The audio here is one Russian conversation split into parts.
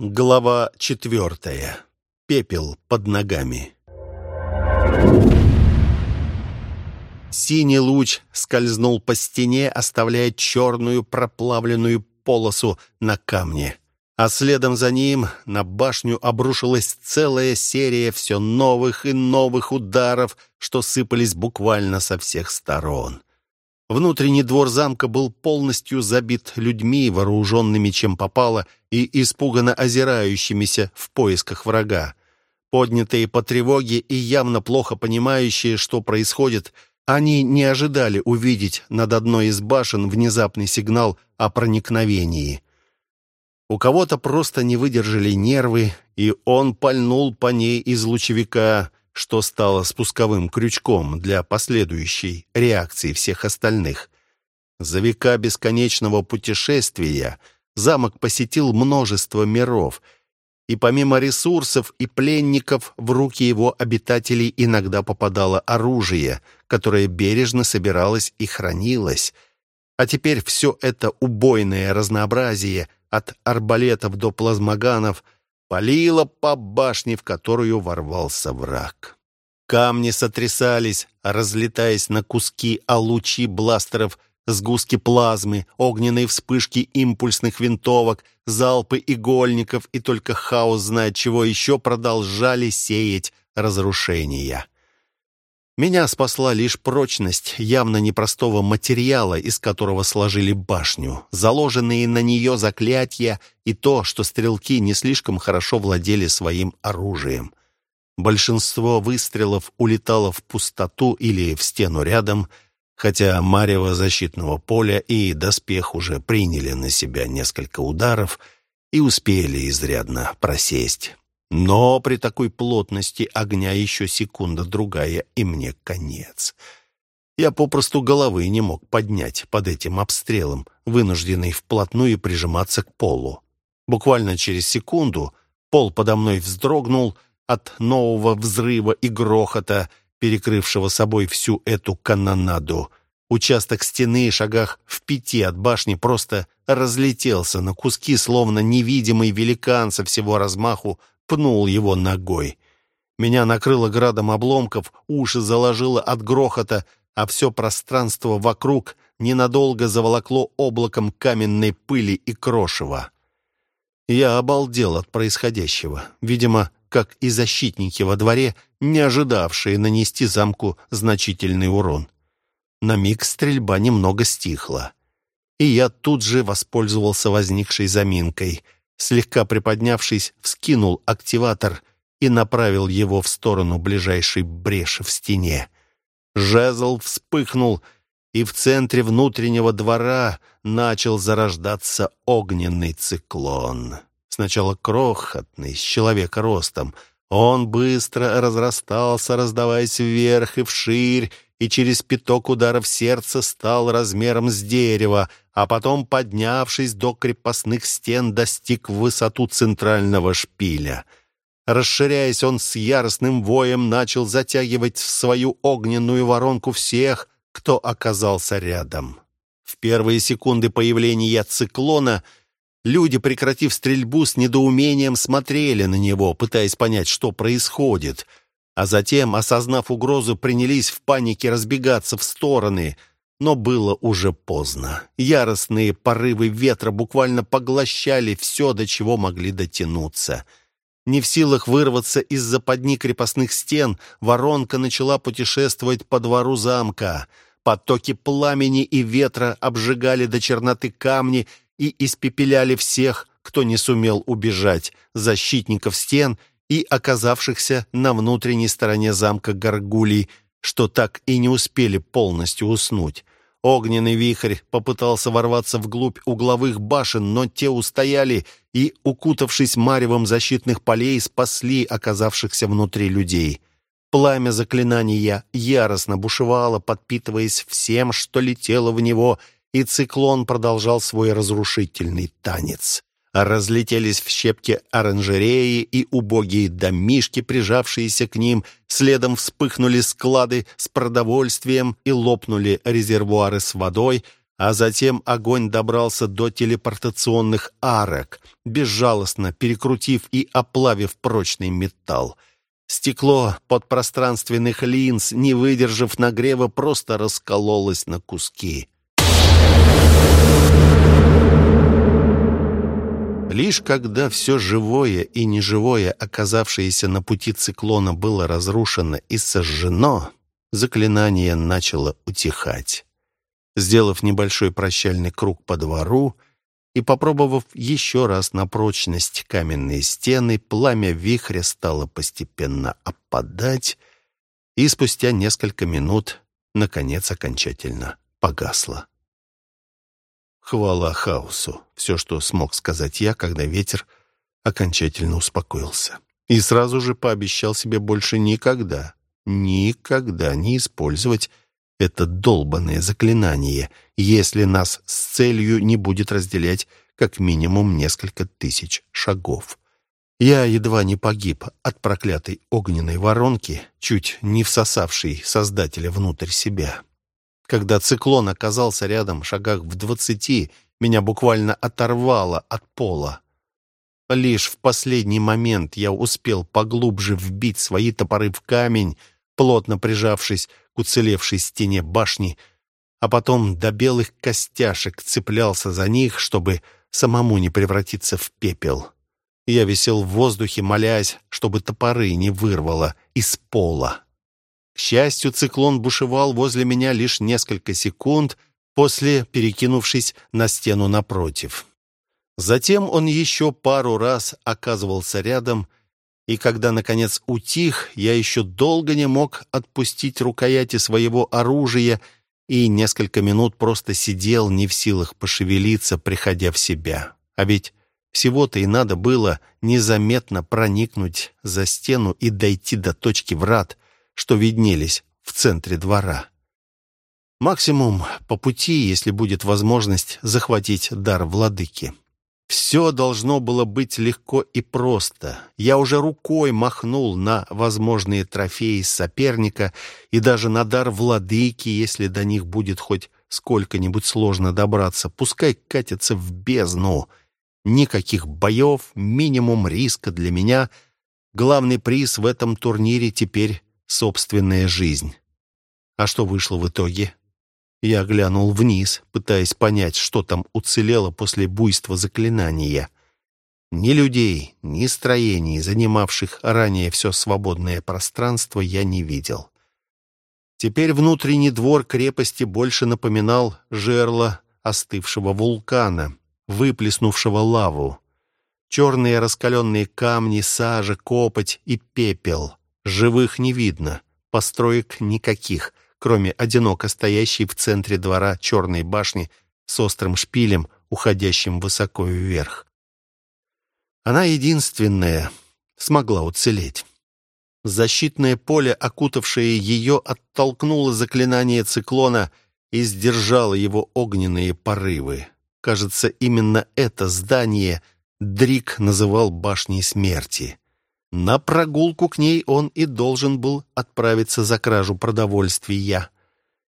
Глава четвертая. Пепел под ногами. Синий луч скользнул по стене, оставляя черную проплавленную полосу на камне. А следом за ним на башню обрушилась целая серия все новых и новых ударов, что сыпались буквально со всех сторон. Внутренний двор замка был полностью забит людьми, вооруженными чем попало, и испуганно озирающимися в поисках врага. Поднятые по тревоге и явно плохо понимающие, что происходит, они не ожидали увидеть над одной из башен внезапный сигнал о проникновении. У кого-то просто не выдержали нервы, и он пальнул по ней из лучевика – что стало спусковым крючком для последующей реакции всех остальных. За века бесконечного путешествия замок посетил множество миров, и помимо ресурсов и пленников в руки его обитателей иногда попадало оружие, которое бережно собиралось и хранилось. А теперь все это убойное разнообразие от арбалетов до плазмоганов – палило по башне, в которую ворвался враг. Камни сотрясались, разлетаясь на куски, а лучи бластеров, сгустки плазмы, огненные вспышки импульсных винтовок, залпы игольников и только хаос знает чего еще продолжали сеять разрушения. Меня спасла лишь прочность явно непростого материала, из которого сложили башню, заложенные на нее заклятия и то, что стрелки не слишком хорошо владели своим оружием. Большинство выстрелов улетало в пустоту или в стену рядом, хотя марево защитного поля и доспех уже приняли на себя несколько ударов и успели изрядно просесть. Но при такой плотности огня еще секунда-другая, и мне конец. Я попросту головы не мог поднять под этим обстрелом, вынужденный вплотную прижиматься к полу. Буквально через секунду пол подо мной вздрогнул от нового взрыва и грохота, перекрывшего собой всю эту канонаду. Участок стены, шагах в пяти от башни, просто разлетелся на куски, словно невидимый великан со всего размаху пнул его ногой. Меня накрыло градом обломков, уши заложило от грохота, а все пространство вокруг ненадолго заволокло облаком каменной пыли и крошева. Я обалдел от происходящего. Видимо, как и защитники во дворе, не ожидавшие нанести замку значительный урон. На миг стрельба немного стихла. И я тут же воспользовался возникшей заминкой — слегка приподнявшись, вскинул активатор и направил его в сторону ближайшей бреши в стене. Жезл вспыхнул, и в центре внутреннего двора начал зарождаться огненный циклон. Сначала крохотный, с человека ростом. Он быстро разрастался, раздаваясь вверх и вширь, и через пяток ударов сердца стал размером с дерево, а потом, поднявшись до крепостных стен, достиг высоту центрального шпиля. Расширяясь, он с яростным воем начал затягивать в свою огненную воронку всех, кто оказался рядом. В первые секунды появления циклона люди, прекратив стрельбу, с недоумением смотрели на него, пытаясь понять, что происходит — а затем, осознав угрозу, принялись в панике разбегаться в стороны. Но было уже поздно. Яростные порывы ветра буквально поглощали все, до чего могли дотянуться. Не в силах вырваться из западни крепостных стен, воронка начала путешествовать по двору замка. Потоки пламени и ветра обжигали до черноты камни и испепеляли всех, кто не сумел убежать, защитников стен — и оказавшихся на внутренней стороне замка горгулей, что так и не успели полностью уснуть. Огненный вихрь попытался ворваться вглубь угловых башен, но те устояли и, укутавшись маревом защитных полей, спасли оказавшихся внутри людей. Пламя заклинания яростно бушевало, подпитываясь всем, что летело в него, и циклон продолжал свой разрушительный танец. Разлетелись в щепки оранжереи и убогие домишки, прижавшиеся к ним. Следом вспыхнули склады с продовольствием и лопнули резервуары с водой. а затем огонь добрался до телепортационных арок, безжалостно перекрутив и оплавив прочный металл. Стекло подпространственных линз, не выдержав нагрева, просто раскололось на куски. Лишь когда все живое и неживое, оказавшееся на пути циклона, было разрушено и сожжено, заклинание начало утихать. Сделав небольшой прощальный круг по двору и попробовав еще раз на прочность каменные стены, пламя вихря стало постепенно опадать, и спустя несколько минут, наконец, окончательно погасло. Хвала хаосу. Все, что смог сказать я, когда ветер окончательно успокоился. И сразу же пообещал себе больше никогда, никогда не использовать это долбанное заклинание, если нас с целью не будет разделять как минимум несколько тысяч шагов. Я едва не погиб от проклятой огненной воронки, чуть не всосавшей Создателя внутрь себя. Когда циклон оказался рядом, шагах в двадцати, меня буквально оторвало от пола. Лишь в последний момент я успел поглубже вбить свои топоры в камень, плотно прижавшись к уцелевшей стене башни, а потом до белых костяшек цеплялся за них, чтобы самому не превратиться в пепел. Я висел в воздухе, молясь, чтобы топоры не вырвало из пола. К счастью, циклон бушевал возле меня лишь несколько секунд, после перекинувшись на стену напротив. Затем он еще пару раз оказывался рядом и когда, наконец, утих, я еще долго не мог отпустить рукояти своего оружия и несколько минут просто сидел, не в силах пошевелиться, приходя в себя. А ведь всего-то и надо было незаметно проникнуть за стену и дойти до точки врат, что виднелись в центре двора. Максимум по пути, если будет возможность захватить дар владыки. Все должно было быть легко и просто. Я уже рукой махнул на возможные трофеи соперника и даже на дар владыки, если до них будет хоть сколько-нибудь сложно добраться. Пускай катятся в бездну. Никаких боев, минимум риска для меня. Главный приз в этом турнире теперь собственная жизнь. А что вышло в итоге? Я глянул вниз, пытаясь понять, что там уцелело после буйства заклинания. Ни людей, ни строений, занимавших ранее все свободное пространство, я не видел. Теперь внутренний двор крепости больше напоминал жерло остывшего вулкана, выплеснувшего лаву. Черные раскаленные камни, сажа, копоть и пепел. Живых не видно, построек никаких — кроме одиноко стоящей в центре двора черной башни с острым шпилем, уходящим высоко вверх. Она единственная смогла уцелеть. Защитное поле, окутавшее ее, оттолкнуло заклинание циклона и сдержало его огненные порывы. Кажется, именно это здание Дрик называл башней смерти. На прогулку к ней он и должен был отправиться за кражу продовольствия.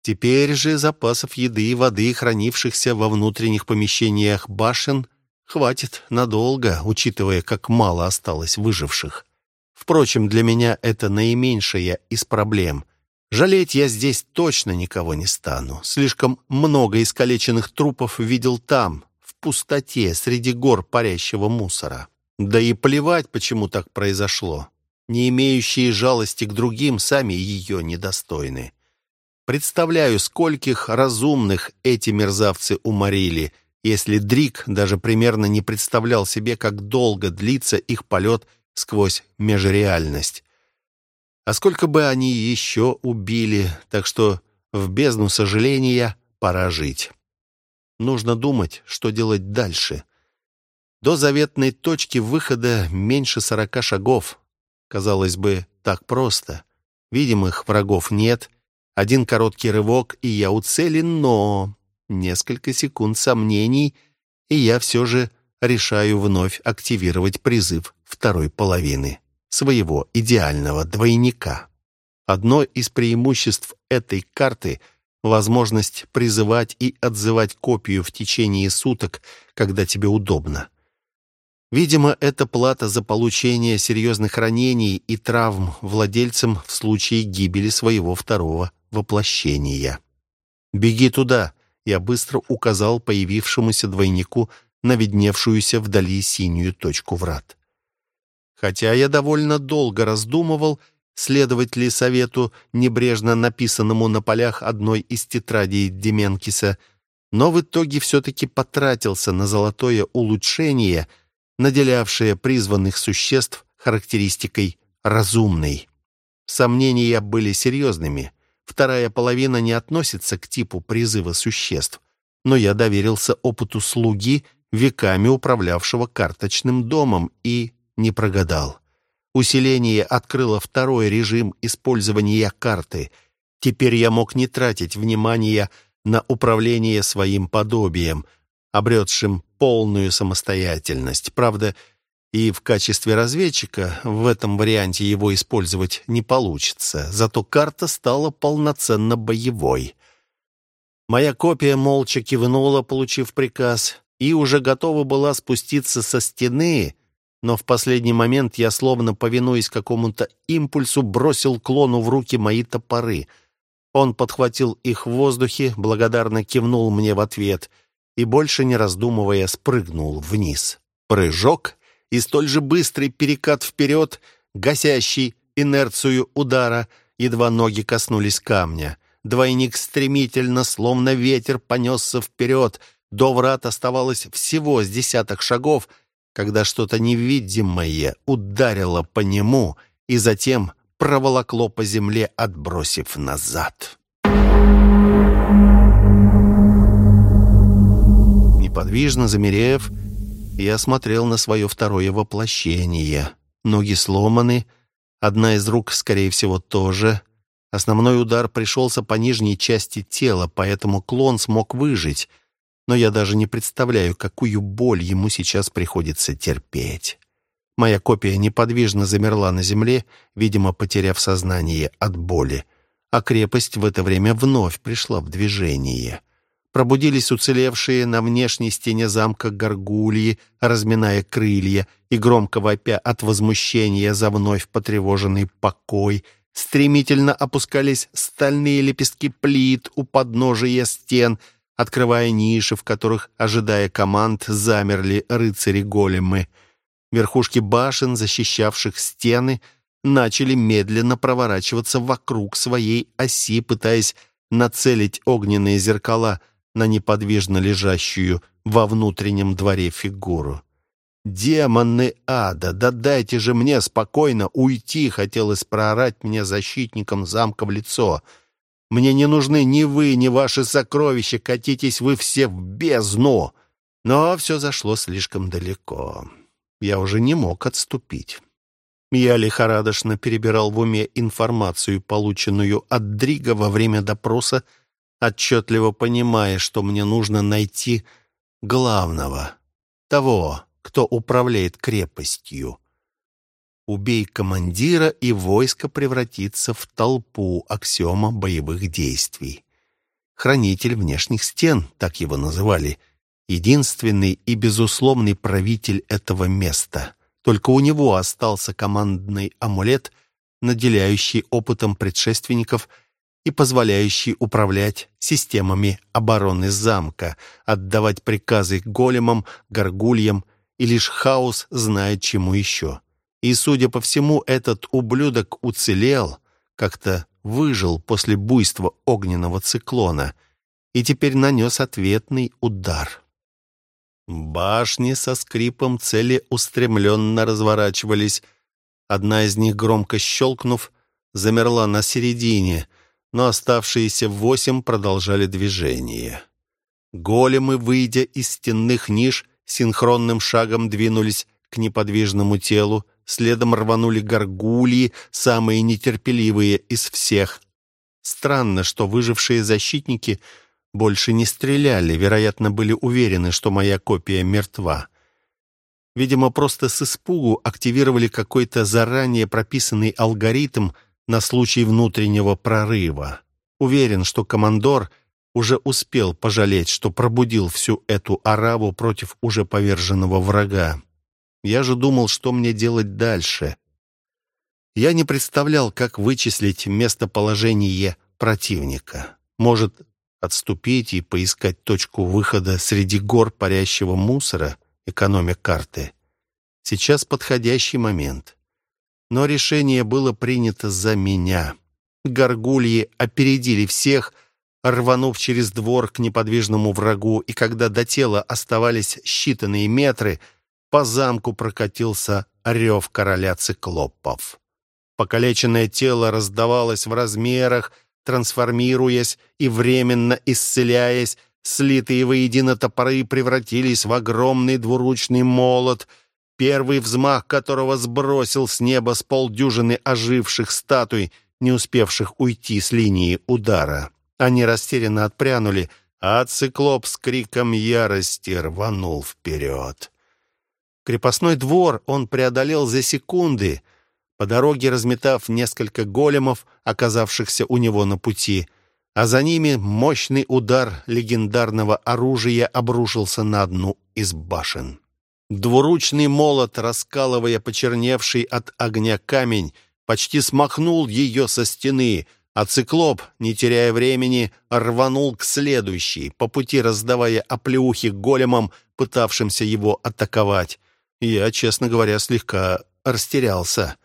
Теперь же запасов еды и воды, хранившихся во внутренних помещениях башен, хватит надолго, учитывая, как мало осталось выживших. Впрочем, для меня это наименьшая из проблем. Жалеть я здесь точно никого не стану. Слишком много искалеченных трупов видел там, в пустоте, среди гор парящего мусора. Да и плевать, почему так произошло. Не имеющие жалости к другим сами ее недостойны. Представляю, скольких разумных эти мерзавцы уморили, если Дрик даже примерно не представлял себе, как долго длится их полет сквозь межреальность. А сколько бы они еще убили, так что в бездну сожаления пора жить. Нужно думать, что делать дальше — до заветной точки выхода меньше сорока шагов. Казалось бы, так просто. Видимых врагов нет. Один короткий рывок, и я уцелен, но... Несколько секунд сомнений, и я все же решаю вновь активировать призыв второй половины, своего идеального двойника. Одно из преимуществ этой карты возможность призывать и отзывать копию в течение суток, когда тебе удобно. Видимо, это плата за получение серьезных ранений и травм владельцам в случае гибели своего второго воплощения. «Беги туда!» — я быстро указал появившемуся двойнику на видневшуюся вдали синюю точку врат. Хотя я довольно долго раздумывал, следовать ли совету, небрежно написанному на полях одной из тетрадей Деменкиса, но в итоге все-таки потратился на золотое улучшение — наделявшее призванных существ характеристикой «разумный». Сомнения были серьезными. Вторая половина не относится к типу призыва существ, но я доверился опыту слуги, веками управлявшего карточным домом, и не прогадал. Усиление открыло второй режим использования карты. Теперь я мог не тратить внимания на управление своим подобием, обретшим полную самостоятельность. Правда, и в качестве разведчика в этом варианте его использовать не получится. Зато карта стала полноценно боевой. Моя копия молча кивнула, получив приказ, и уже готова была спуститься со стены, но в последний момент я, словно повинуясь какому-то импульсу, бросил клону в руки мои топоры. Он подхватил их в воздухе, благодарно кивнул мне в ответ — и, больше не раздумывая, спрыгнул вниз. Прыжок и столь же быстрый перекат вперед, гасящий инерцию удара, едва ноги коснулись камня. Двойник стремительно, словно ветер, понесся вперед. До врат оставалось всего с десяток шагов, когда что-то невидимое ударило по нему и затем проволокло по земле, отбросив назад. Неподвижно замерев, я смотрел на свое второе воплощение. Ноги сломаны, одна из рук, скорее всего, тоже. Основной удар пришелся по нижней части тела, поэтому клон смог выжить. Но я даже не представляю, какую боль ему сейчас приходится терпеть. Моя копия неподвижно замерла на земле, видимо, потеряв сознание от боли, а крепость в это время вновь пришла в движение. Пробудились уцелевшие на внешней стене замка горгульи, разминая крылья и громко вопя от возмущения за вновь потревоженный покой. Стремительно опускались стальные лепестки плит у подножия стен, открывая ниши, в которых, ожидая команд, замерли рыцари-големы. Верхушки башен, защищавших стены, начали медленно проворачиваться вокруг своей оси, пытаясь нацелить огненные зеркала — на неподвижно лежащую во внутреннем дворе фигуру. «Демоны ада, да дайте же мне спокойно уйти!» Хотелось проорать мне защитником замка в лицо. «Мне не нужны ни вы, ни ваши сокровища, катитесь вы все в бездну!» Но все зашло слишком далеко. Я уже не мог отступить. Я лихорадочно перебирал в уме информацию, полученную от Дрига во время допроса отчетливо понимая, что мне нужно найти главного, того, кто управляет крепостью. Убей командира, и войско превратится в толпу аксиома боевых действий. Хранитель внешних стен, так его называли, единственный и безусловный правитель этого места. Только у него остался командный амулет, наделяющий опытом предшественников – и позволяющий управлять системами обороны замка, отдавать приказы големам, горгульям, и лишь хаос знает чему еще. И, судя по всему, этот ублюдок уцелел, как-то выжил после буйства огненного циклона и теперь нанес ответный удар. Башни со скрипом целеустремленно разворачивались. Одна из них, громко щелкнув, замерла на середине, но оставшиеся восемь продолжали движение. Големы, выйдя из стенных ниш, синхронным шагом двинулись к неподвижному телу, следом рванули горгульи, самые нетерпеливые из всех. Странно, что выжившие защитники больше не стреляли, вероятно, были уверены, что моя копия мертва. Видимо, просто с испугу активировали какой-то заранее прописанный алгоритм, на случай внутреннего прорыва. Уверен, что командор уже успел пожалеть, что пробудил всю эту араву против уже поверженного врага. Я же думал, что мне делать дальше. Я не представлял, как вычислить местоположение противника. Может, отступить и поискать точку выхода среди гор парящего мусора, экономя карты. Сейчас подходящий момент. Но решение было принято за меня. Горгульи опередили всех, рванув через двор к неподвижному врагу, и когда до тела оставались считанные метры, по замку прокатился рев короля циклопов. Покалеченное тело раздавалось в размерах, трансформируясь и временно исцеляясь, слитые воедино топоры превратились в огромный двуручный молот, первый взмах которого сбросил с неба с полдюжины оживших статуй, не успевших уйти с линии удара. Они растерянно отпрянули, а циклоп с криком ярости рванул вперед. Крепостной двор он преодолел за секунды — по дороге разметав несколько големов, оказавшихся у него на пути, а за ними мощный удар легендарного оружия обрушился на одну из башен. Двуручный молот, раскалывая почерневший от огня камень, почти смахнул ее со стены, а циклоп, не теряя времени, рванул к следующей, по пути раздавая оплеухи големам, пытавшимся его атаковать. Я, честно говоря, слегка растерялся.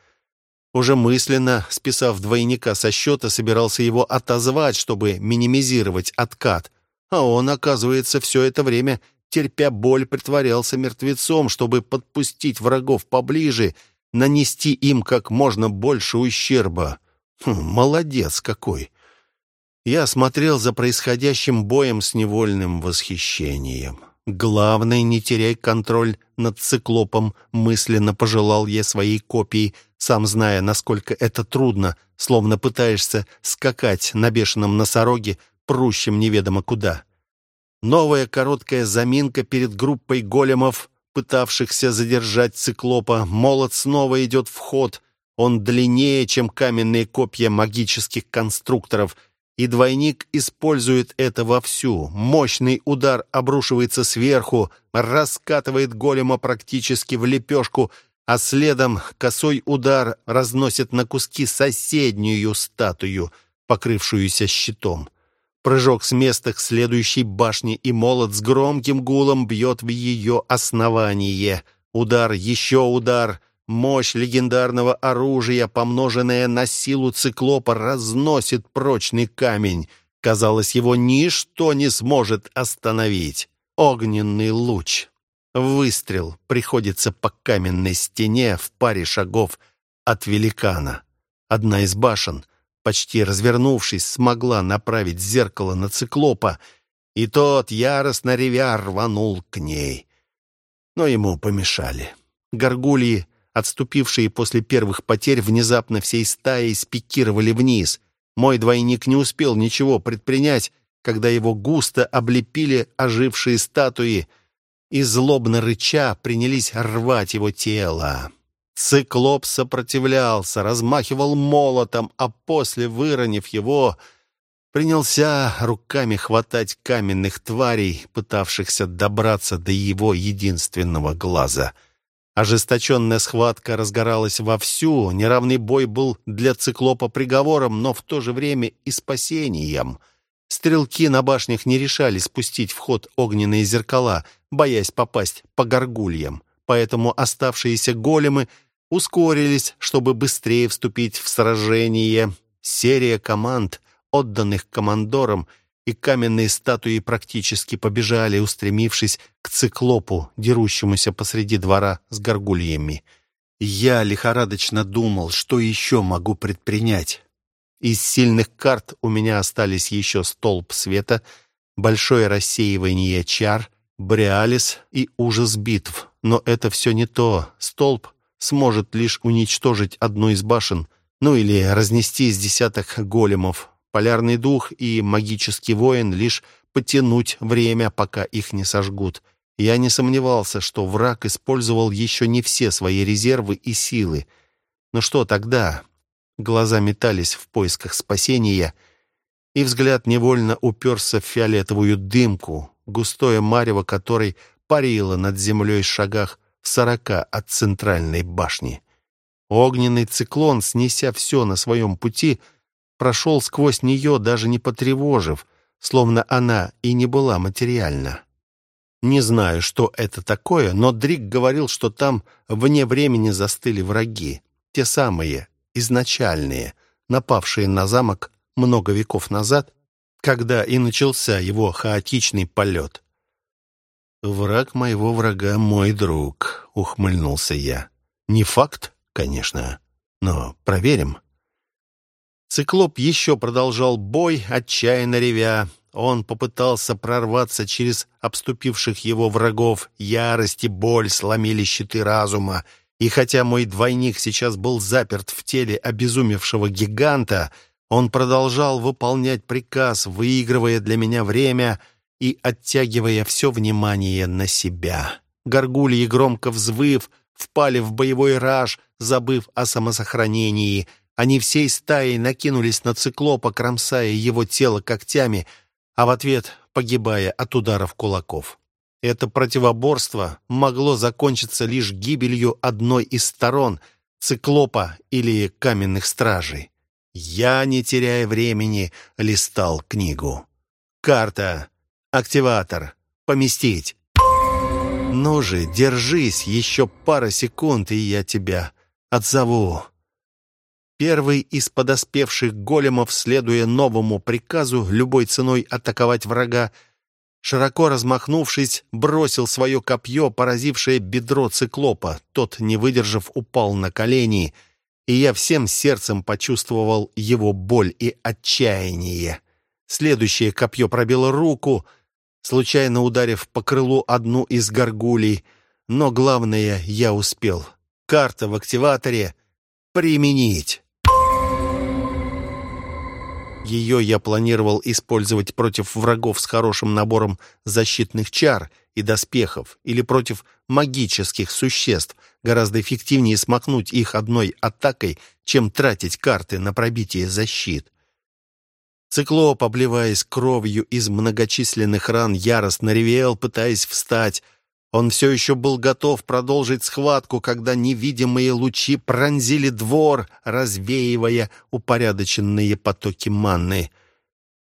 Уже мысленно, списав двойника со счета, собирался его отозвать, чтобы минимизировать откат. А он, оказывается, все это время, терпя боль, притворялся мертвецом, чтобы подпустить врагов поближе, нанести им как можно больше ущерба. Хм, молодец какой! Я смотрел за происходящим боем с невольным восхищением. Главное, не теряй контроль над циклопом, мысленно пожелал я своей копии, сам зная, насколько это трудно, словно пытаешься скакать на бешеном носороге, прущем неведомо куда. Новая короткая заминка перед группой големов, пытавшихся задержать циклопа. Молот снова идет в ход. Он длиннее, чем каменные копья магических конструкторов — и двойник использует это вовсю. Мощный удар обрушивается сверху, раскатывает голема практически в лепешку, а следом косой удар разносит на куски соседнюю статую, покрывшуюся щитом. Прыжок с места к следующей башне, и молот с громким гулом бьет в ее основание. Удар, еще удар — Мощь легендарного оружия, помноженная на силу циклопа, разносит прочный камень. Казалось, его ничто не сможет остановить. Огненный луч. Выстрел приходится по каменной стене в паре шагов от великана. Одна из башен, почти развернувшись, смогла направить зеркало на циклопа, и тот, яростно ревя, рванул к ней. Но ему помешали. Горгульи Отступившие после первых потерь внезапно всей стаей спикировали вниз. Мой двойник не успел ничего предпринять, когда его густо облепили ожившие статуи и, злобно рыча, принялись рвать его тело. Циклоп сопротивлялся, размахивал молотом, а после, выронив его, принялся руками хватать каменных тварей, пытавшихся добраться до его единственного глаза — Ожесточенная схватка разгоралась вовсю, неравный бой был для циклопа приговором, но в то же время и спасением. Стрелки на башнях не решались спустить в ход огненные зеркала, боясь попасть по горгульям, поэтому оставшиеся големы ускорились, чтобы быстрее вступить в сражение. Серия команд, отданных командорам, и каменные статуи практически побежали, устремившись к циклопу, дерущемуся посреди двора с горгульями. Я лихорадочно думал, что еще могу предпринять. Из сильных карт у меня остались еще столб света, большое рассеивание чар, бреалис и ужас битв. Но это все не то. Столб сможет лишь уничтожить одну из башен, ну или разнести с десяток големов, Полярный дух и магический воин лишь потянуть время, пока их не сожгут. Я не сомневался, что враг использовал еще не все свои резервы и силы. Но что тогда? Глаза метались в поисках спасения, и взгляд невольно уперся в фиолетовую дымку, густое марево которой парило над землей в шагах в сорока от центральной башни. Огненный циклон, снеся все на своем пути, прошел сквозь нее, даже не потревожив, словно она и не была материальна. Не знаю, что это такое, но Дрик говорил, что там вне времени застыли враги. Те самые, изначальные, напавшие на замок много веков назад, когда и начался его хаотичный полет. «Враг моего врага — мой друг», — ухмыльнулся я. «Не факт, конечно, но проверим». Циклоп еще продолжал бой, отчаянно ревя. Он попытался прорваться через обступивших его врагов. Ярость и боль сломили щиты разума. И хотя мой двойник сейчас был заперт в теле обезумевшего гиганта, он продолжал выполнять приказ, выигрывая для меня время и оттягивая все внимание на себя. Горгульи, громко взвыв, впали в боевой раж, забыв о самосохранении. Они всей стаей накинулись на циклопа, кромсая его тело когтями — а в ответ погибая от ударов кулаков. Это противоборство могло закончиться лишь гибелью одной из сторон — циклопа или каменных стражей. Я, не теряя времени, листал книгу. «Карта. Активатор. Поместить». «Ну же, держись, еще пара секунд, и я тебя отзову». Первый из подоспевших големов, следуя новому приказу любой ценой атаковать врага, широко размахнувшись, бросил свое копье, поразившее бедро циклопа. Тот, не выдержав, упал на колени, и я всем сердцем почувствовал его боль и отчаяние. Следующее копье пробило руку, случайно ударив по крылу одну из горгулей, но главное я успел. Карта в активаторе применить. Ее я планировал использовать против врагов с хорошим набором защитных чар и доспехов или против магических существ. Гораздо эффективнее смахнуть их одной атакой, чем тратить карты на пробитие защит. Циклоп, обливаясь кровью из многочисленных ран, яростно ревел, пытаясь встать, он все еще был готов продолжить схватку, когда невидимые лучи пронзили двор, развеивая упорядоченные потоки манны.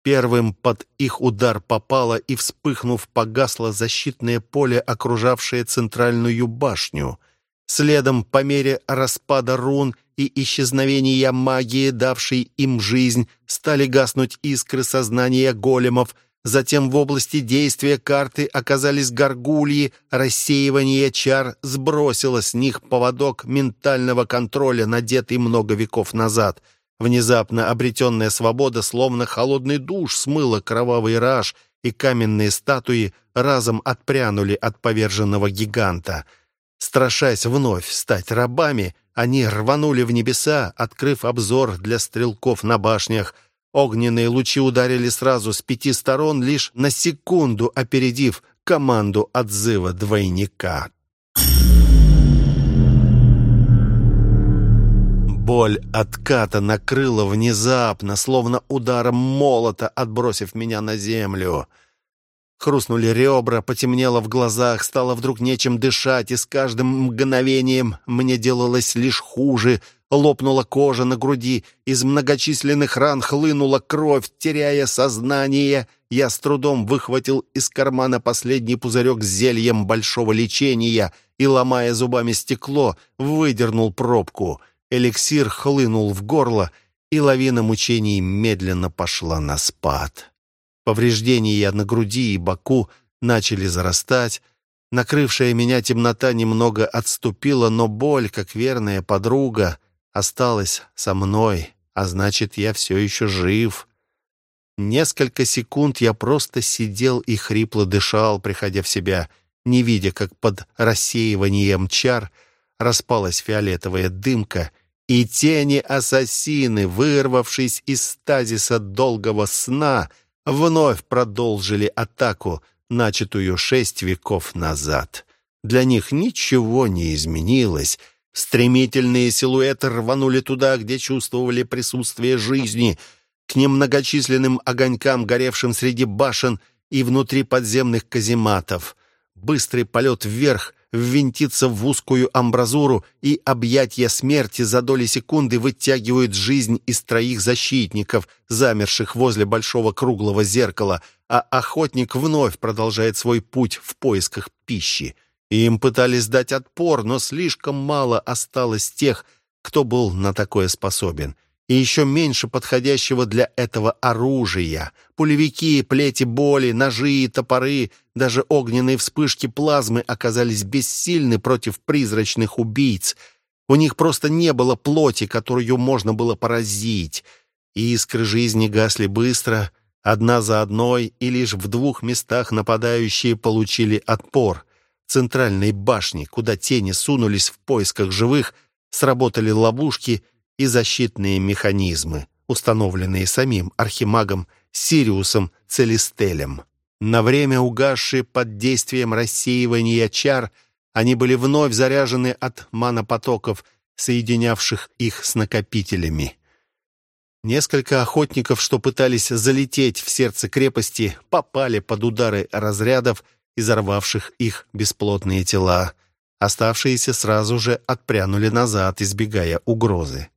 Первым под их удар попало и, вспыхнув, погасло защитное поле, окружавшее центральную башню. Следом, по мере распада рун и исчезновения магии, давшей им жизнь, стали гаснуть искры сознания големов — Затем в области действия карты оказались горгульи, рассеивание чар сбросило с них поводок ментального контроля, надетый много веков назад. Внезапно обретенная свобода, словно холодный душ, смыла кровавый раж, и каменные статуи разом отпрянули от поверженного гиганта. Страшась вновь стать рабами, они рванули в небеса, открыв обзор для стрелков на башнях — Огненные лучи ударили сразу с пяти сторон, лишь на секунду опередив команду отзыва двойника. Боль отката накрыла внезапно, словно ударом молота, отбросив меня на землю. Хрустнули ребра, потемнело в глазах, стало вдруг нечем дышать, и с каждым мгновением мне делалось лишь хуже — Лопнула кожа на груди, из многочисленных ран хлынула кровь, теряя сознание. Я с трудом выхватил из кармана последний пузырек с зельем большого лечения и, ломая зубами стекло, выдернул пробку. Эликсир хлынул в горло, и лавина мучений медленно пошла на спад. Повреждения на груди и боку начали зарастать, Накрывшая меня темнота немного отступила, но боль, как верная подруга, осталась со мной, а значит, я все еще жив. Несколько секунд я просто сидел и хрипло дышал, приходя в себя, не видя, как под рассеиванием чар распалась фиолетовая дымка, и тени-ассасины, вырвавшись из стазиса долгого сна, вновь продолжили атаку, начатую шесть веков назад. Для них ничего не изменилось — Стремительные силуэты рванули туда, где чувствовали присутствие жизни. к немногочисленным огонькам, горевшим среди башен и внутри подземных казематов. Быстрый полет вверх, ввинтиться в узкую амбразуру, и объятия смерти за доли секунды вытягивают жизнь из троих защитников, замерших возле большого круглого зеркала, а охотник вновь продолжает свой путь в поисках пищи. Им пытались дать отпор, но слишком мало осталось тех, кто был на такое способен — и еще меньше подходящего для этого оружия. Пулевики, плети боли, ножи топоры, даже огненные вспышки плазмы оказались бессильны против призрачных убийц. У них просто не было плоти, которую можно было поразить. Искры жизни гасли быстро, одна за одной, и лишь в двух местах нападающие получили отпор. Центральной башне, куда тени сунулись в поисках живых, сработали ловушки — и защитные механизмы, установленные самим архимагом Сириусом Целестелем. На время угасшие под действием рассеивания чар, они были вновь заряжены от манопотоков, соединявших их с накопителями. Несколько охотников, что пытались залететь в сердце крепости, попали под удары разрядов, изорвавших их бесплотные тела. Оставшиеся сразу же отпрянули назад, избегая угрозы.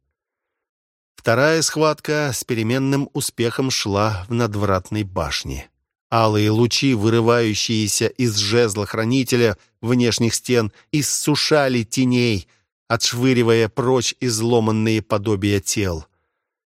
Вторая схватка с переменным успехом шла в надвратной башне. Алые лучи, вырывающиеся из жезла хранителя внешних стен, иссушали теней, отшвыривая прочь изломанные подобия тел.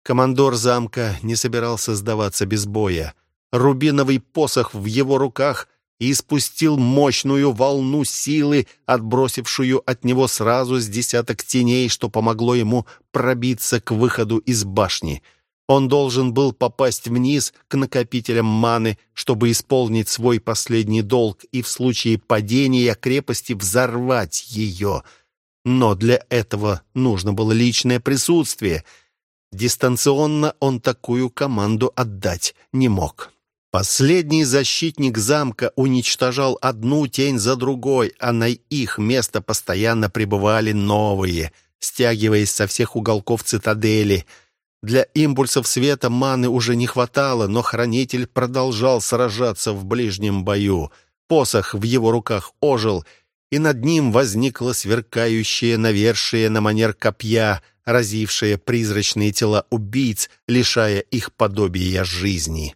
Командор замка не собирался сдаваться без боя. Рубиновый посох в его руках и испустил мощную волну силы, отбросившую от него сразу с десяток теней, что помогло ему пробиться к выходу из башни. Он должен был попасть вниз к накопителям маны, чтобы исполнить свой последний долг и в случае падения крепости взорвать ее. Но для этого нужно было личное присутствие. Дистанционно он такую команду отдать не мог. Последний защитник замка уничтожал одну тень за другой, а на их место постоянно прибывали новые, стягиваясь со всех уголков цитадели. Для импульсов света маны уже не хватало, но хранитель продолжал сражаться в ближнем бою. Посох в его руках ожил, и над ним возникло сверкающее навершие на манер копья, разившее призрачные тела убийц, лишая их подобия жизни.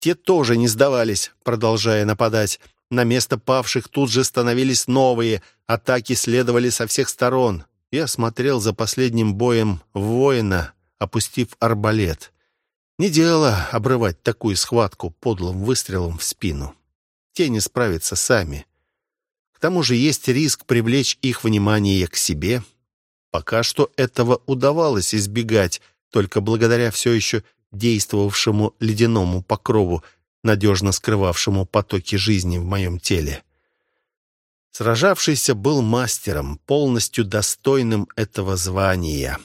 Те тоже не сдавались, продолжая нападать. На место павших тут же становились новые, атаки следовали со всех сторон. Я смотрел за последним боем воина, опустив арбалет. Не дело обрывать такую схватку подлым выстрелом в спину. Те не справятся сами. К тому же есть риск привлечь их внимание к себе. Пока что этого удавалось избегать, только благодаря все еще действовавшему ледяному покрову, надежно скрывавшему потоки жизни в моем теле. Сражавшийся был мастером, полностью достойным этого звания.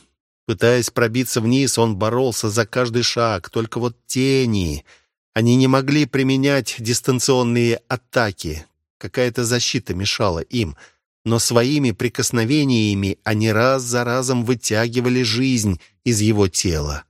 Пытаясь пробиться вниз, он боролся за каждый шаг, только вот тени... Они не могли применять дистанционные атаки. Какая-то защита мешала им, но своими прикосновениями они раз за разом вытягивали жизнь из его тела.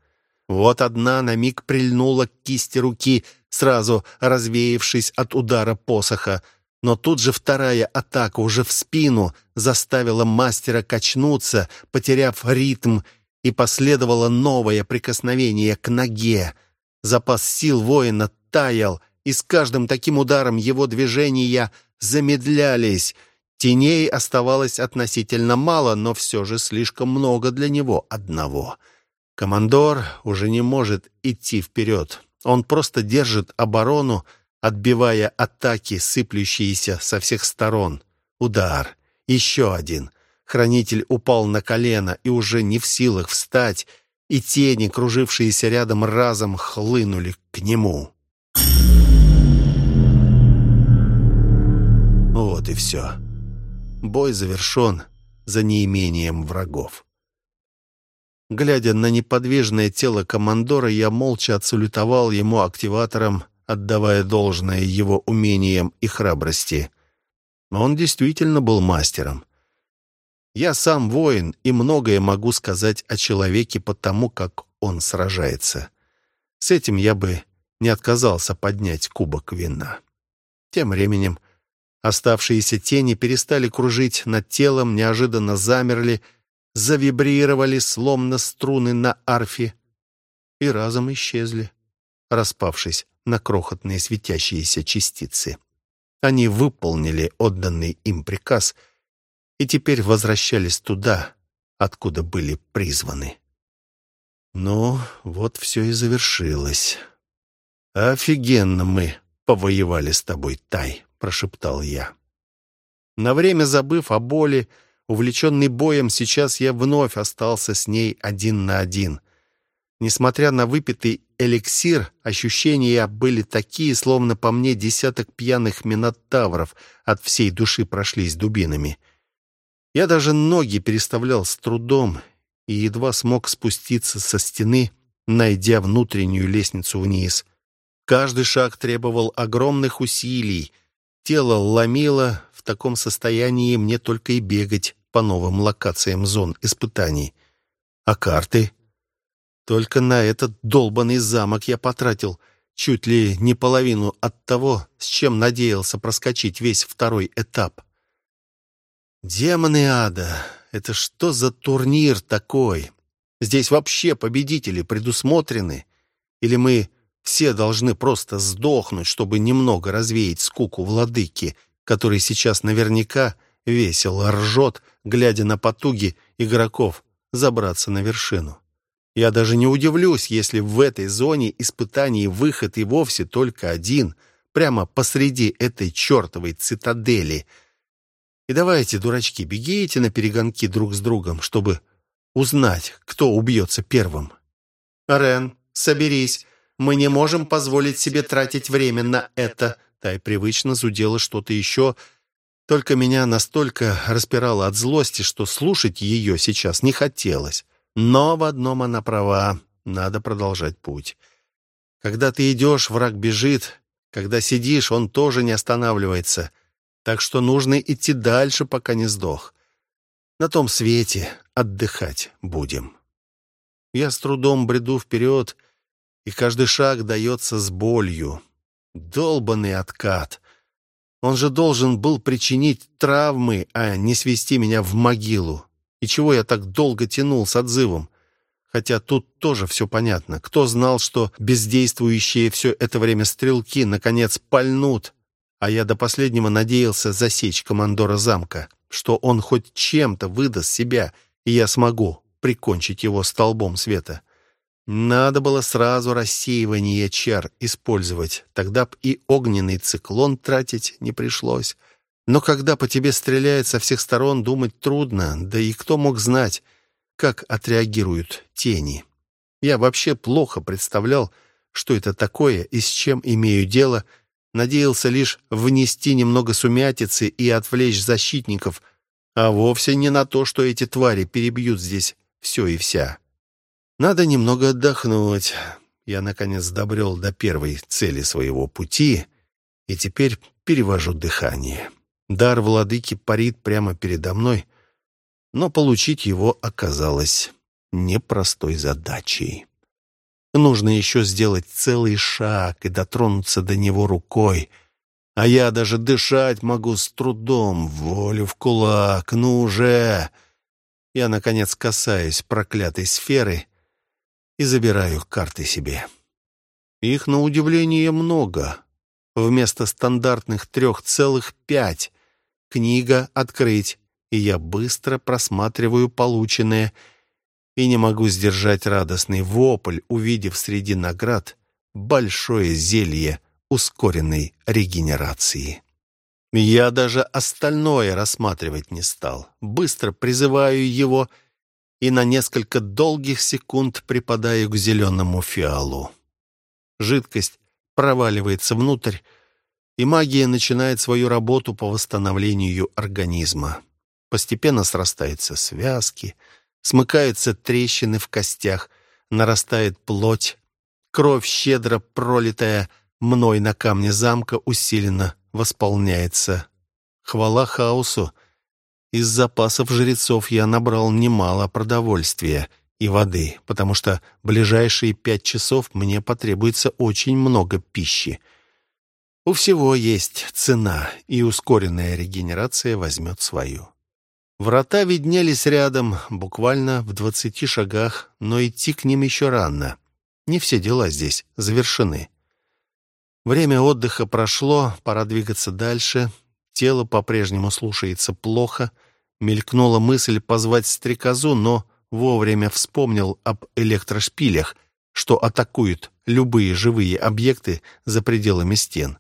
Вот одна на миг прильнула к кисти руки, сразу развеявшись от удара посоха. Но тут же вторая атака уже в спину заставила мастера качнуться, потеряв ритм, и последовало новое прикосновение к ноге. Запас сил воина таял, и с каждым таким ударом его движения замедлялись. Теней оставалось относительно мало, но все же слишком много для него одного — Командор уже не может идти вперед. Он просто держит оборону, отбивая атаки, сыплющиеся со всех сторон. Удар. Еще один. Хранитель упал на колено и уже не в силах встать, и тени, кружившиеся рядом, разом хлынули к нему. Вот и все. Бой завершен за неимением врагов. Глядя на неподвижное тело командора, я молча отсалютовал ему активатором, отдавая должное его умениям и храбрости. Он действительно был мастером. Я сам воин, и многое могу сказать о человеке по тому, как он сражается. С этим я бы не отказался поднять кубок вина. Тем временем оставшиеся тени перестали кружить над телом, неожиданно замерли, завибрировали, словно струны на арфе, и разом исчезли, распавшись на крохотные светящиеся частицы. Они выполнили отданный им приказ и теперь возвращались туда, откуда были призваны. Ну, вот все и завершилось. «Офигенно мы повоевали с тобой, Тай», — прошептал я. На время забыв о боли, увлеченный боем, сейчас я вновь остался с ней один на один. Несмотря на выпитый эликсир, ощущения были такие, словно по мне десяток пьяных минотавров от всей души прошлись дубинами. Я даже ноги переставлял с трудом и едва смог спуститься со стены, найдя внутреннюю лестницу вниз. Каждый шаг требовал огромных усилий. Тело ломило, таком состоянии мне только и бегать по новым локациям зон испытаний. А карты? Только на этот долбанный замок я потратил чуть ли не половину от того, с чем надеялся проскочить весь второй этап. Демоны ада, это что за турнир такой? Здесь вообще победители предусмотрены? Или мы все должны просто сдохнуть, чтобы немного развеять скуку владыки, который сейчас наверняка весело ржет, глядя на потуги игроков забраться на вершину? Я даже не удивлюсь, если в этой зоне испытаний выход и вовсе только один, прямо посреди этой чертовой цитадели — и давайте, дурачки, бегите на перегонки друг с другом, чтобы узнать, кто убьется первым. Рен, соберись. Мы не можем позволить себе тратить время на это. Тай привычно зудела что-то еще, только меня настолько распирало от злости, что слушать ее сейчас не хотелось. Но в одном она права. Надо продолжать путь. Когда ты идешь, враг бежит. Когда сидишь, он тоже не останавливается — так что нужно идти дальше, пока не сдох. На том свете отдыхать будем. Я с трудом бреду вперед, и каждый шаг дается с болью. Долбанный откат. Он же должен был причинить травмы, а не свести меня в могилу. И чего я так долго тянул с отзывом? Хотя тут тоже все понятно. Кто знал, что бездействующие все это время стрелки наконец пальнут, а я до последнего надеялся засечь командора замка, что он хоть чем-то выдаст себя, и я смогу прикончить его столбом света. Надо было сразу рассеивание чар использовать, тогда б и огненный циклон тратить не пришлось. Но когда по тебе стреляют со всех сторон, думать трудно, да и кто мог знать, как отреагируют тени. Я вообще плохо представлял, что это такое и с чем имею дело, надеялся лишь внести немного сумятицы и отвлечь защитников, а вовсе не на то, что эти твари перебьют здесь все и вся. Надо немного отдохнуть. Я, наконец, добрел до первой цели своего пути и теперь перевожу дыхание. Дар владыки парит прямо передо мной, но получить его оказалось непростой задачей. Нужно еще сделать целый шаг и дотронуться до него рукой. А я даже дышать могу с трудом, волю в кулак, ну уже. Я, наконец, касаюсь проклятой сферы и забираю карты себе. Их, на удивление, много. Вместо стандартных трех целых пять. Книга «Открыть», и я быстро просматриваю полученное — и не могу сдержать радостный вопль, увидев среди наград большое зелье ускоренной регенерации. Я даже остальное рассматривать не стал. Быстро призываю его и на несколько долгих секунд припадаю к зеленому фиалу. Жидкость проваливается внутрь, и магия начинает свою работу по восстановлению организма. Постепенно срастаются связки — Смыкаются трещины в костях, нарастает плоть. Кровь, щедро пролитая мной на камне замка, усиленно восполняется. Хвала хаосу. Из запасов жрецов я набрал немало продовольствия, и воды, потому что ближайшие пять часов мне потребуется очень много пищи. У всего есть цена, и ускоренная регенерация возьмет свою. Врата виднелись рядом, буквально в двадцати шагах, но идти к ним еще рано. Не все дела здесь завершены. Время отдыха прошло, пора двигаться дальше. Тело по-прежнему слушается плохо. Мелькнула мысль позвать стрекозу, но вовремя вспомнил об электрошпилях, что атакуют любые живые объекты за пределами стен.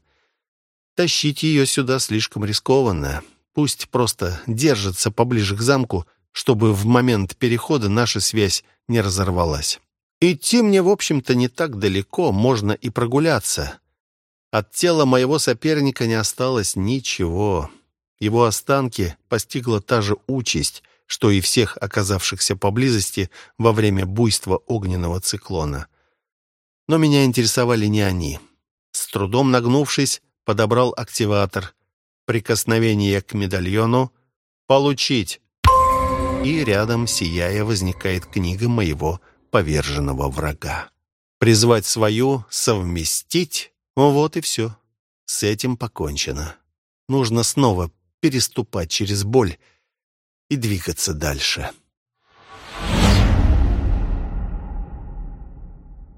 Тащить ее сюда слишком рискованно. Пусть просто держится поближе к замку, чтобы в момент перехода наша связь не разорвалась. Идти мне, в общем-то, не так далеко, можно и прогуляться. От тела моего соперника не осталось ничего. Его останки постигла та же участь, что и всех оказавшихся поблизости во время буйства огненного циклона. Но меня интересовали не они. С трудом нагнувшись, подобрал активатор. Прикосновение к медальону. «Получить!» И рядом, сияя, возникает книга моего поверженного врага. Призвать свою, совместить — вот и все. С этим покончено. Нужно снова переступать через боль и двигаться дальше.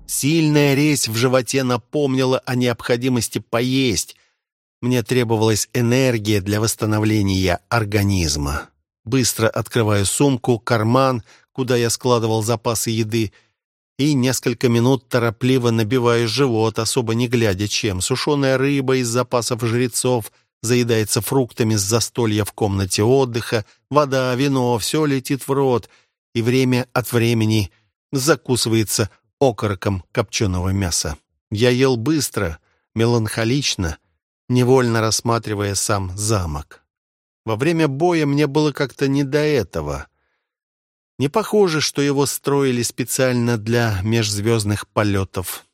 Сильная резь в животе напомнила о необходимости поесть. Мне требовалась энергия для восстановления организма. Быстро открываю сумку, карман, куда я складывал запасы еды, и несколько минут торопливо набиваю живот, особо не глядя чем. Сушеная рыба из запасов жрецов — заедается фруктами с застолья в комнате отдыха, вода, вино, все летит в рот, и время от времени закусывается окороком копченого мяса. Я ел быстро, меланхолично, невольно рассматривая сам замок. Во время боя мне было как-то не до этого. Не похоже, что его строили специально для межзвездных полетов.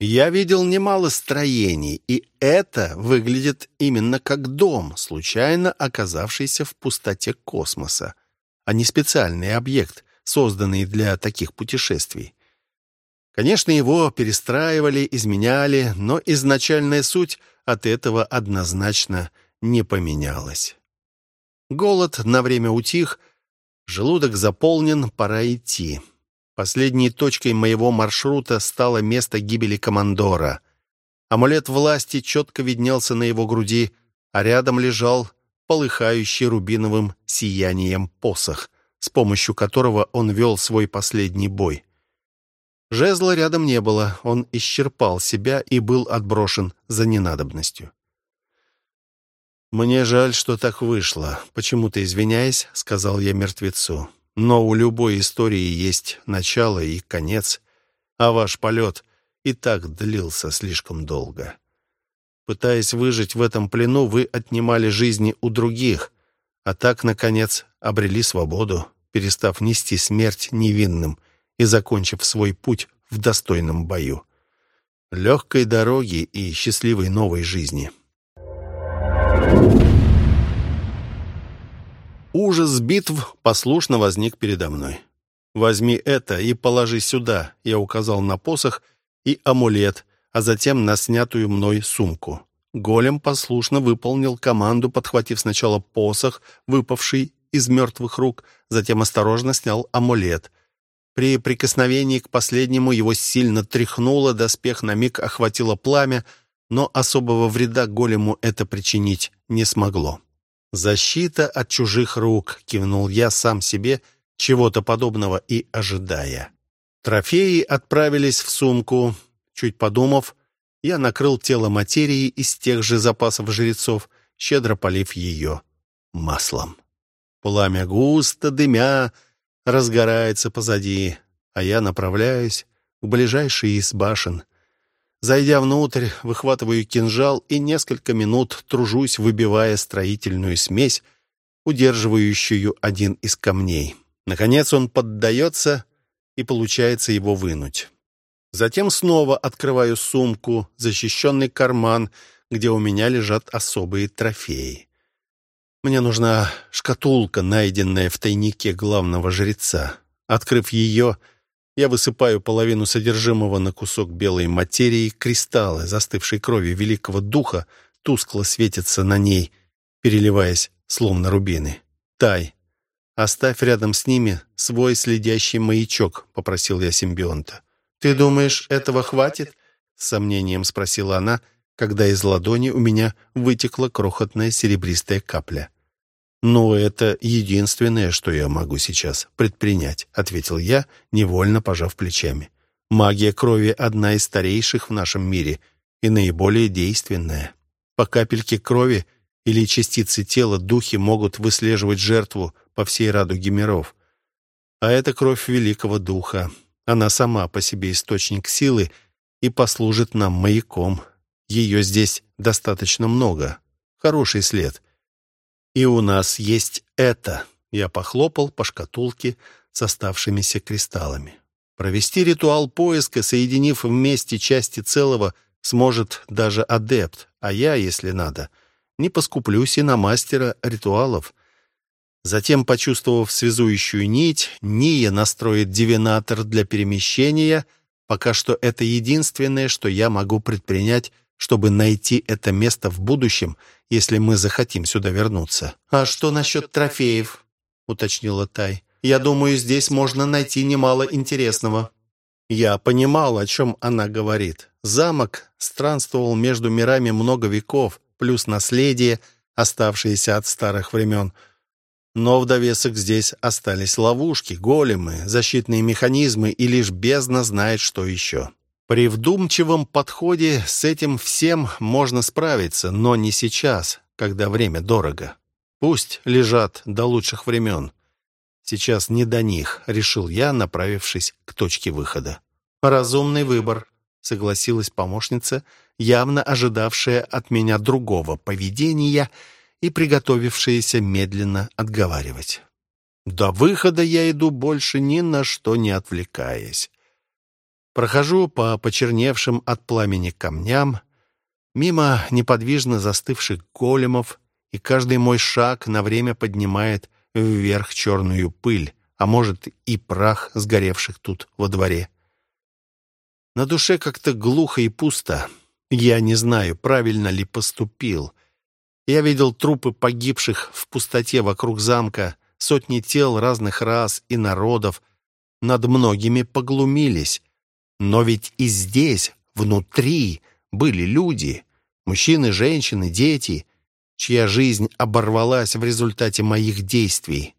Я видел немало строений, и это выглядит именно как дом, случайно оказавшийся в пустоте космоса, а не специальный объект, созданный для таких путешествий. Конечно, его перестраивали, изменяли, но изначальная суть от этого однозначно не поменялась. Голод на время утих, желудок заполнен, пора идти. Последней точкой моего маршрута стало место гибели командора. Амулет власти четко виднелся на его груди, а рядом лежал полыхающий рубиновым сиянием посох, с помощью которого он вел свой последний бой. Жезла рядом не было, он исчерпал себя и был отброшен за ненадобностью. «Мне жаль, что так вышло. Почему-то, извиняясь, сказал я мертвецу. Но у любой истории есть начало и конец, а ваш полет и так длился слишком долго. Пытаясь выжить в этом плену, вы отнимали жизни у других, а так, наконец, обрели свободу, перестав нести смерть невинным и закончив свой путь в достойном бою. Легкой дороги и счастливой новой жизни. Thank you. Ужас битв послушно возник передо мной. «Возьми это и положи сюда», — я указал на посох и амулет, а затем на снятую мной сумку. Голем послушно выполнил команду, подхватив сначала посох, выпавший из мертвых рук, затем осторожно снял амулет. При прикосновении к последнему его сильно тряхнуло, доспех на миг охватило пламя, но особого вреда голему это причинить не смогло. «Защита от чужих рук», — кивнул я сам себе, чего-то подобного и ожидая. Трофеи отправились в сумку. Чуть подумав, я накрыл тело материи из тех же запасов жрецов, щедро полив ее маслом. Пламя густо, дымя, разгорается позади, а я направляюсь к ближайшей из башен — Зайдя внутрь, выхватываю кинжал и несколько минут тружусь, выбивая строительную смесь, удерживающую один из камней. Наконец он поддается, и получается его вынуть. Затем снова открываю сумку, защищенный карман, где у меня лежат особые трофеи. Мне нужна шкатулка, найденная в тайнике главного жреца. Открыв ее, я высыпаю половину содержимого на кусок белой материи. Кристаллы застывшей крови великого духа тускло светятся на ней, переливаясь, словно рубины. «Тай, оставь рядом с ними свой следящий маячок», — попросил я симбионта. «Ты думаешь, этого хватит?» — с сомнением спросила она, когда из ладони у меня вытекла крохотная серебристая капля. «Ну, это единственное, что я могу сейчас предпринять», — ответил я, невольно пожав плечами. «Магия крови — одна из старейших в нашем мире и наиболее действенная. По капельке крови или частицы тела духи могут выслеживать жертву по всей радуге миров. А это кровь великого духа. Она сама по себе источник силы и послужит нам маяком. Ее здесь достаточно много. Хороший след. И у нас есть это. Я похлопал по шкатулке с оставшимися кристаллами. Провести ритуал поиска, соединив вместе части целого, сможет даже адепт, а я, если надо, не поскуплюсь и на мастера ритуалов. Затем, почувствовав связующую нить, Ния настроит дивинатор для перемещения. Пока что это единственное, что я могу предпринять, чтобы найти это место в будущем — если мы захотим сюда вернуться. «А что насчет трофеев?» — уточнила Тай. «Я думаю, здесь можно найти немало интересного». Я понимал, о чем она говорит. Замок странствовал между мирами много веков, плюс наследие, оставшееся от старых времен. Но в довесок здесь остались ловушки, големы, защитные механизмы, и лишь бездна знает, что еще. При вдумчивом подходе с этим всем можно справиться, но не сейчас, когда время дорого. Пусть лежат до лучших времен. Сейчас не до них, решил я, направившись к точке выхода. Разумный выбор, согласилась помощница, явно ожидавшая от меня другого поведения и приготовившаяся медленно отговаривать. До выхода я иду больше ни на что не отвлекаясь. Прохожу по почерневшим от пламени камням, мимо неподвижно застывших големов, и каждый мой шаг на время поднимает вверх черную пыль, а может и прах сгоревших тут во дворе. На душе как-то глухо и пусто. Я не знаю, правильно ли поступил. Я видел трупы погибших в пустоте вокруг замка, сотни тел разных рас и народов. Над многими поглумились. Но ведь и здесь, внутри, были люди, мужчины, женщины, дети, чья жизнь оборвалась в результате моих действий.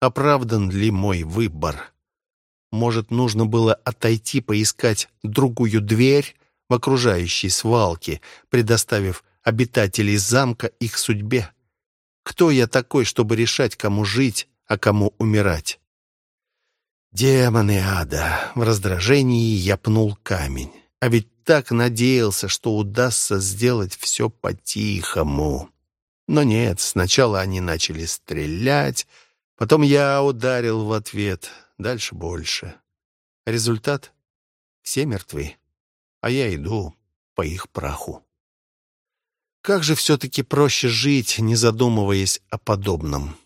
Оправдан ли мой выбор? Может, нужно было отойти, поискать другую дверь в окружающей свалке, предоставив обитателей замка их судьбе? Кто я такой, чтобы решать, кому жить, а кому умирать? Демоны ада! В раздражении я пнул камень. А ведь так надеялся, что удастся сделать все по-тихому. Но нет, сначала они начали стрелять, потом я ударил в ответ, дальше больше. Результат — все мертвы, а я иду по их праху. Как же все-таки проще жить, не задумываясь о подобном.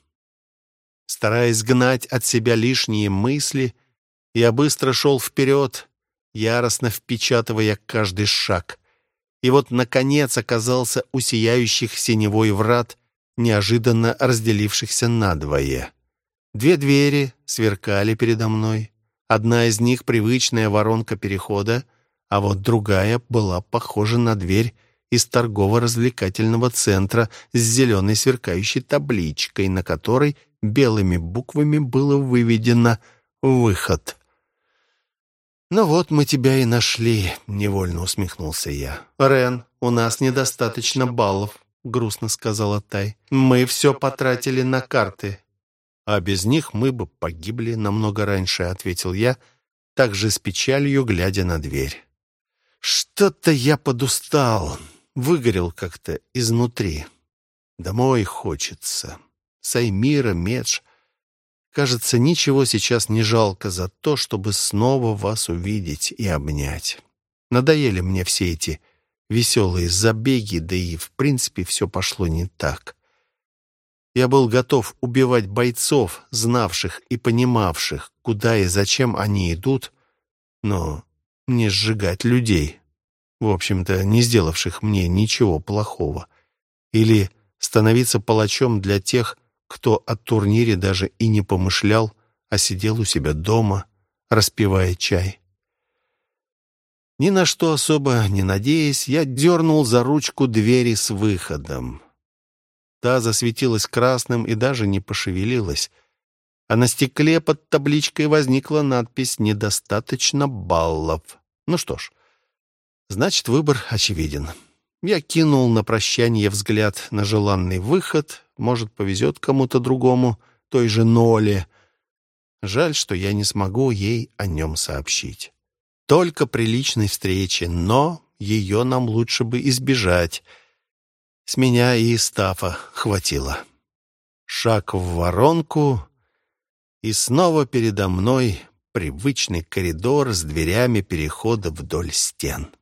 Стараясь гнать от себя лишние мысли, я быстро шел вперед, яростно впечатывая каждый шаг. И вот, наконец, оказался у сияющих синевой врат, неожиданно разделившихся надвое. Две двери сверкали передо мной. Одна из них — привычная воронка перехода, а вот другая была похожа на дверь из торгово-развлекательного центра с зеленой сверкающей табличкой, на которой белыми буквами было выведено «Выход». «Ну вот мы тебя и нашли», — невольно усмехнулся я. «Рен, у нас недостаточно баллов», — грустно сказала Тай. «Мы все потратили на карты». «А без них мы бы погибли намного раньше», — ответил я, также с печалью глядя на дверь. «Что-то я подустал, выгорел как-то изнутри. Домой хочется». Саймира, Медж. Кажется, ничего сейчас не жалко за то, чтобы снова вас увидеть и обнять. Надоели мне все эти веселые забеги, да и, в принципе, все пошло не так. Я был готов убивать бойцов, знавших и понимавших, куда и зачем они идут, но не сжигать людей, в общем-то, не сделавших мне ничего плохого. Или становиться палачом для тех, кто о турнире даже и не помышлял, а сидел у себя дома, распивая чай. Ни на что особо не надеясь, я дернул за ручку двери с выходом. Та засветилась красным и даже не пошевелилась, а на стекле под табличкой возникла надпись «Недостаточно баллов». Ну что ж, значит, выбор очевиден. Я кинул на прощание взгляд на желанный выход. Может, повезет кому-то другому, той же Ноле. Жаль, что я не смогу ей о нем сообщить. Только при личной встрече, но ее нам лучше бы избежать. С меня и Стафа хватило. Шаг в воронку, и снова передо мной привычный коридор с дверями перехода вдоль стен.